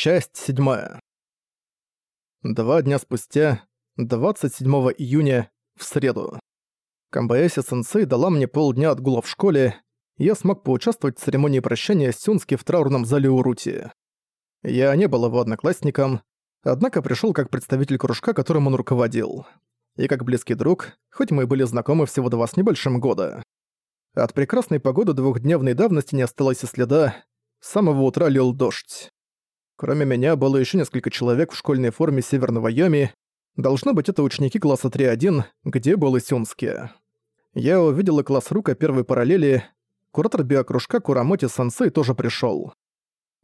Часть 7. Два дня спустя, 27 июня, в среду. Камбаэси-сенсей дала мне полдня отгула в школе, и я смог поучаствовать в церемонии прощания Сюнски в траурном зале Урути. Я не был его одноклассником, однако пришел как представитель кружка, которым он руководил. И как близкий друг, хоть мы и были знакомы всего два с небольшим года. От прекрасной погоды двухдневной давности не осталось и следа, с самого утра лил дождь. Кроме меня было еще несколько человек в школьной форме Северного Йоми. Должно быть, это ученики класса 3.1, где был и Сюнске. Я увидела класс Рука первой параллели. Куратор биокружка Курамоти Сансей тоже пришел.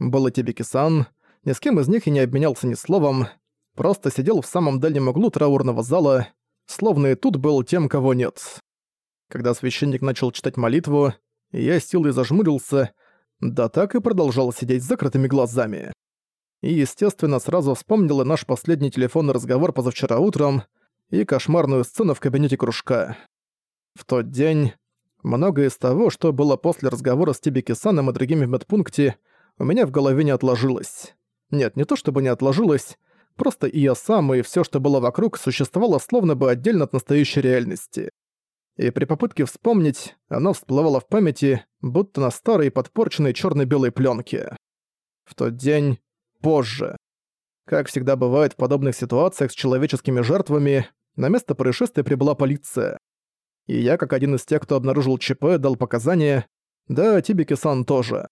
Был и Тибики-сан. Ни с кем из них и не обменялся ни словом. Просто сидел в самом дальнем углу траурного зала, словно и тут был тем, кого нет. Когда священник начал читать молитву, я силой зажмурился, да так и продолжал сидеть с закрытыми глазами и, естественно, сразу вспомнила наш последний телефонный разговор позавчера утром и кошмарную сцену в кабинете кружка. В тот день многое из того, что было после разговора с Тибики-саном и другими в медпункте, у меня в голове не отложилось. Нет, не то чтобы не отложилось, просто и я сам, и все, что было вокруг, существовало словно бы отдельно от настоящей реальности. И при попытке вспомнить, оно всплывало в памяти, будто на старой подпорченной черно белой пленке. В тот день позже. Как всегда бывает в подобных ситуациях с человеческими жертвами, на место происшествия прибыла полиция. И я, как один из тех, кто обнаружил ЧП, дал показания, да, Тибики-сан тоже.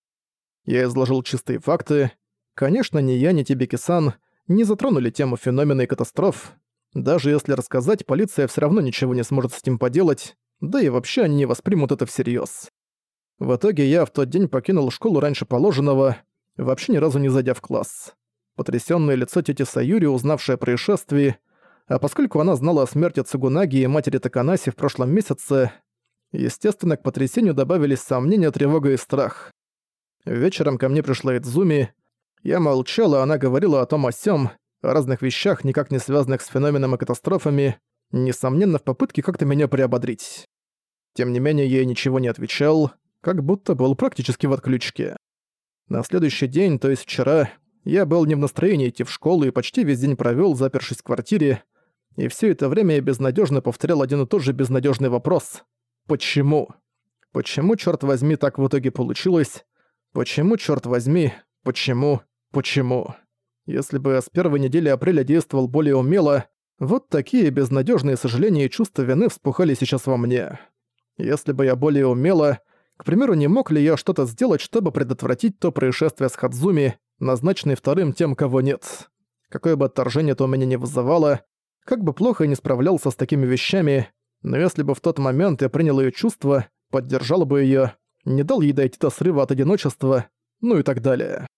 Я изложил чистые факты. Конечно, ни я, ни Тибики-сан не затронули тему феномена и катастроф. Даже если рассказать, полиция все равно ничего не сможет с этим поделать, да и вообще они не воспримут это всерьез. В итоге я в тот день покинул школу раньше положенного, вообще ни разу не зайдя в класс. Потрясённое лицо тети Саюри, узнавшее о происшествии, а поскольку она знала о смерти Цугунаги и матери Таканаси в прошлом месяце, естественно, к потрясению добавились сомнения, тревога и страх. Вечером ко мне пришла Идзуми. Я молчала, а она говорила о том о сём, о разных вещах, никак не связанных с феноменом и катастрофами, несомненно, в попытке как-то меня приободрить. Тем не менее, я ей ничего не отвечал, как будто был практически в отключке. На следующий день, то есть вчера, я был не в настроении идти в школу и почти весь день провёл, запершись в квартире, и всё это время я безнадёжно повторял один и тот же безнадёжный вопрос. Почему? Почему, чёрт возьми, так в итоге получилось? Почему, чёрт возьми, почему, почему? Если бы я с первой недели апреля действовал более умело, вот такие безнадёжные сожаления и чувства вины вспухали сейчас во мне. Если бы я более умело, к примеру, не мог ли я что-то сделать, чтобы предотвратить то происшествие с Хадзуми, назначенный вторым тем, кого нет? Какое бы отторжение то у меня не вызывало, как бы плохо я не справлялся с такими вещами, но если бы в тот момент я принял ее чувства, поддержал бы ее, не дал ей дойти до срыва от одиночества, ну и так далее.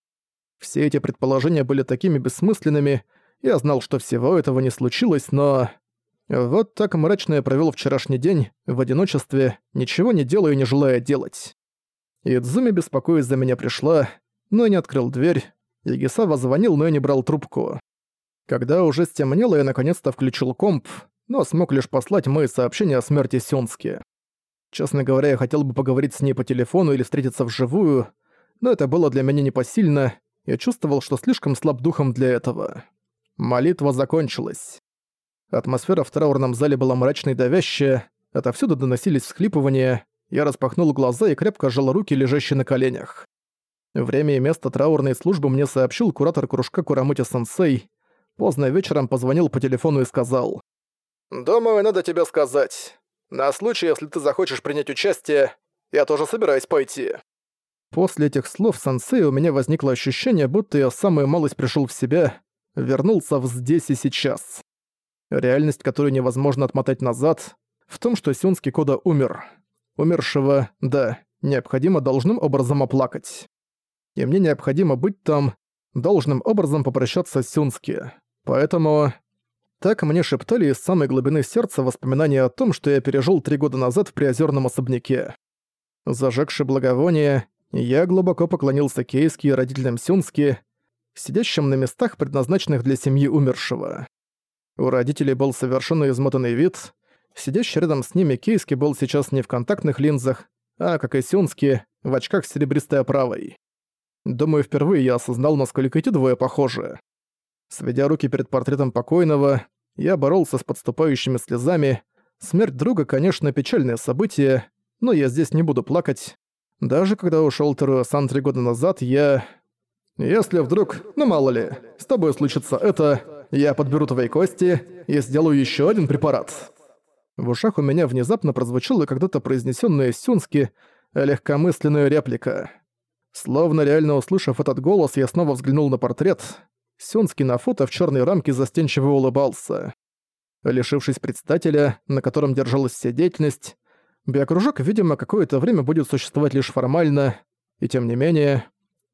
Все эти предположения были такими бессмысленными, я знал, что всего этого не случилось, но... Вот так мрачно я провёл вчерашний день, в одиночестве, ничего не делая и не желая делать. Идзуми, беспокоясь за меня, пришла, но не открыл дверь. Ягисава звонил, но я не брал трубку. Когда уже стемнело, я наконец-то включил комп, но смог лишь послать мои сообщения о смерти Сёнски. Честно говоря, я хотел бы поговорить с ней по телефону или встретиться вживую, но это было для меня непосильно, я чувствовал, что слишком слаб духом для этого. Молитва закончилась. Атмосфера в траурном зале была мрачной и давящая, отовсюду доносились всхлипывания, я распахнул глаза и крепко сжал руки, лежащие на коленях. Время и место траурной службы мне сообщил куратор кружка Курамути-сенсей. Поздно вечером позвонил по телефону и сказал. «Думаю, надо тебе сказать. На случай, если ты захочешь принять участие, я тоже собираюсь пойти». После этих слов сенсей у меня возникло ощущение, будто я самую малость пришел в себя, вернулся в здесь и сейчас. Реальность, которую невозможно отмотать назад, в том, что Сюнский Кода умер. Умершего, да, необходимо должным образом оплакать. И мне необходимо быть там, должным образом попрощаться с Сюнски. Поэтому... Так мне шептали из самой глубины сердца воспоминания о том, что я пережил три года назад в приозерном особняке. Зажегши благовоние, я глубоко поклонился Кейски и родителям Сюнски, сидящим на местах, предназначенных для семьи умершего. У родителей был совершенно измотанный вид. Сидящий рядом с ними Кейски был сейчас не в контактных линзах, а, как и Сюнски, в очках с серебристой оправой. Думаю, впервые я осознал, насколько эти двое похожи. Сведя руки перед портретом покойного, я боролся с подступающими слезами. Смерть друга, конечно, печальное событие, но я здесь не буду плакать. Даже когда ушёл Теруэсан три года назад, я... Если вдруг, ну мало ли, с тобой случится это, я подберу твои кости и сделаю ещё один препарат. В ушах у меня внезапно прозвучала когда-то произнесённая Сюнски легкомысленная реплика. Словно реально услышав этот голос, я снова взглянул на портрет. Сюнски на фото в чёрной рамке застенчиво улыбался. Лишившись предстателя, на котором держалась вся деятельность, биокружок, видимо, какое-то время будет существовать лишь формально, и тем не менее,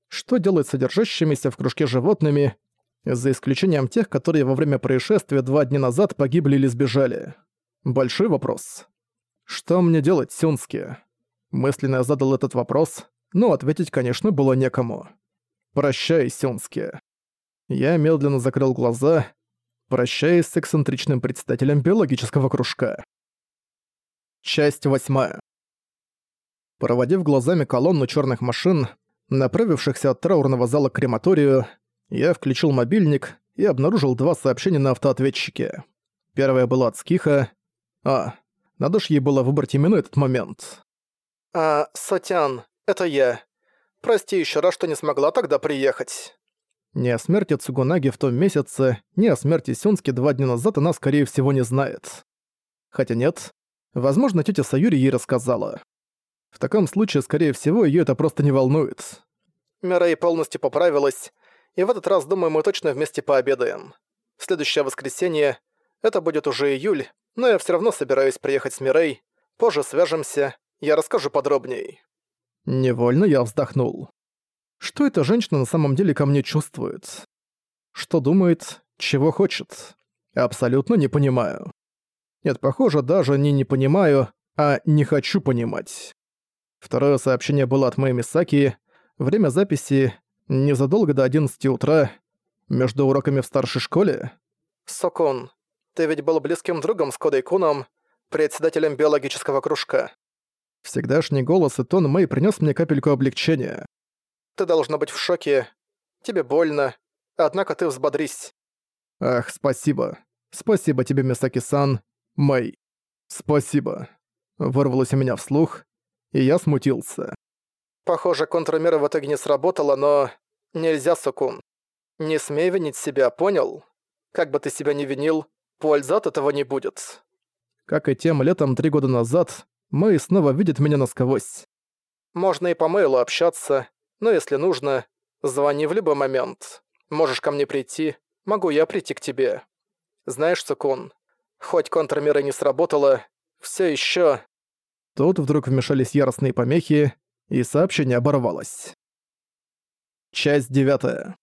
что делать содержащимися в кружке животными, за исключением тех, которые во время происшествия два дня назад погибли или сбежали? Большой вопрос. Что мне делать, Сюнски? Мысленно я задал этот вопрос, но ответить, конечно, было некому. Прощай, Сюнски. Я медленно закрыл глаза, прощаясь с эксцентричным представителем биологического кружка. Часть восьмая. Проводив глазами колонну черных машин, направившихся от траурного зала к крематорию, я включил мобильник и обнаружил два сообщения на автоответчике. Первое было от Скиха. А, надо ж ей было выбрать именно этот момент. «А, Сатян, это я. Прости еще раз, что не смогла тогда приехать». Ни о смерти Цугунаги в том месяце, ни о смерти Сюнски два дня назад она, скорее всего, не знает. Хотя нет, возможно, тетя Саюри ей рассказала. В таком случае, скорее всего, ее это просто не волнует. Мирей полностью поправилась, и в этот раз, думаю, мы точно вместе пообедаем. Следующее воскресенье, это будет уже июль, но я все равно собираюсь приехать с Мирей. Позже свяжемся, я расскажу подробней. Невольно я вздохнул. Что эта женщина на самом деле ко мне чувствует? Что думает, чего хочет? Абсолютно не понимаю. Нет, похоже, даже не не понимаю, а не хочу понимать. Второе сообщение было от моей Мисаки. Время записи незадолго до 11 утра. Между уроками в старшей школе. Сокон, ты ведь был близким другом с Кодой Куном, председателем биологического кружка. Всегдашний голос и тон Мэй принес мне капельку облегчения. Ты должна быть в шоке. Тебе больно. Однако ты взбодрись. Ах, спасибо. Спасибо тебе, Мисаки-сан. Мэй. Спасибо. Вырвалось у меня вслух, и я смутился. Похоже, контрмера в итоге не сработала, но... Нельзя, Сукун. Не смей винить себя, понял? Как бы ты себя не винил, пользы от этого не будет. Как и тем летом три года назад, Мэй снова видит меня насквозь. Можно и по мейлу общаться, но если нужно, звони в любой момент. Можешь ко мне прийти, могу я прийти к тебе. Знаешь, Цукун, хоть контрмера не сработала, все еще. Тут вдруг вмешались яростные помехи, и сообщение оборвалось. Часть девятая.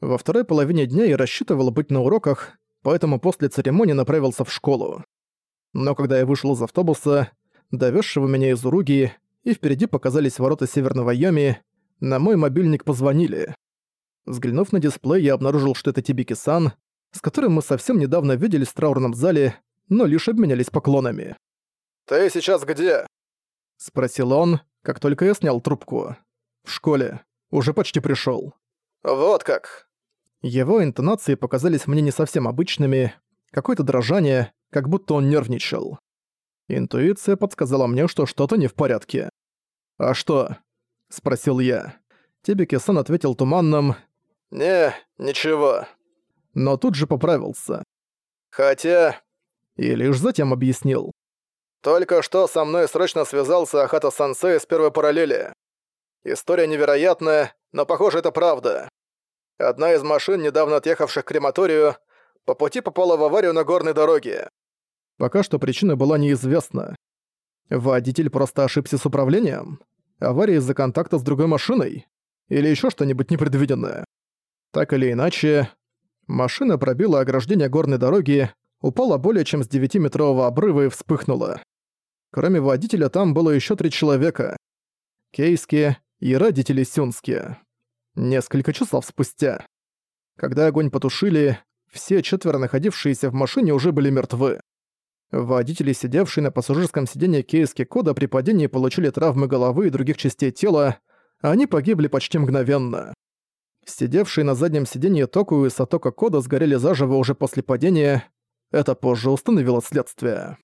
Во второй половине дня я рассчитывал быть на уроках, поэтому после церемонии направился в школу. Но когда я вышел из автобуса, довезшего меня из Уруги, и впереди показались ворота Северного Йоми, на мой мобильник позвонили. Взглянув на дисплей, я обнаружил, что это Тибики-сан, с которым мы совсем недавно виделись в траурном зале, но лишь обменялись поклонами. «Ты сейчас где?» — спросил он, как только я снял трубку. «В школе. Уже почти пришёл». «Вот как». Его интонации показались мне не совсем обычными, какое-то дрожание, как будто он нервничал. Интуиция подсказала мне, что что-то не в порядке. «А что?» — спросил я. Тибики-сан ответил туманным «Не, ничего». Но тут же поправился. «Хотя...» И лишь затем объяснил. «Только что со мной срочно связался Ахата-сансей с первой параллели. История невероятная, но похоже, это правда. Одна из машин, недавно отъехавших к крематорию, по пути попала в аварию на горной дороге. Пока что причина была неизвестна. Водитель просто ошибся с управлением? Авария из-за контакта с другой машиной? Или еще что-нибудь непредвиденное? Так или иначе, машина пробила ограждение горной дороги, упала более чем с 9-метрового обрыва и вспыхнула. Кроме водителя там было еще три человека. Кейски и родители Сюнски. Несколько часов спустя. Когда огонь потушили, все четверо находившиеся в машине уже были мертвы. Водители, сидевшие на пассажирском сиденье Кейски Кода при падении получили травмы головы и других частей тела, Они погибли почти мгновенно. Сидевшие на заднем сиденье Току и Сатока Кода сгорели заживо уже после падения. Это позже установило следствие.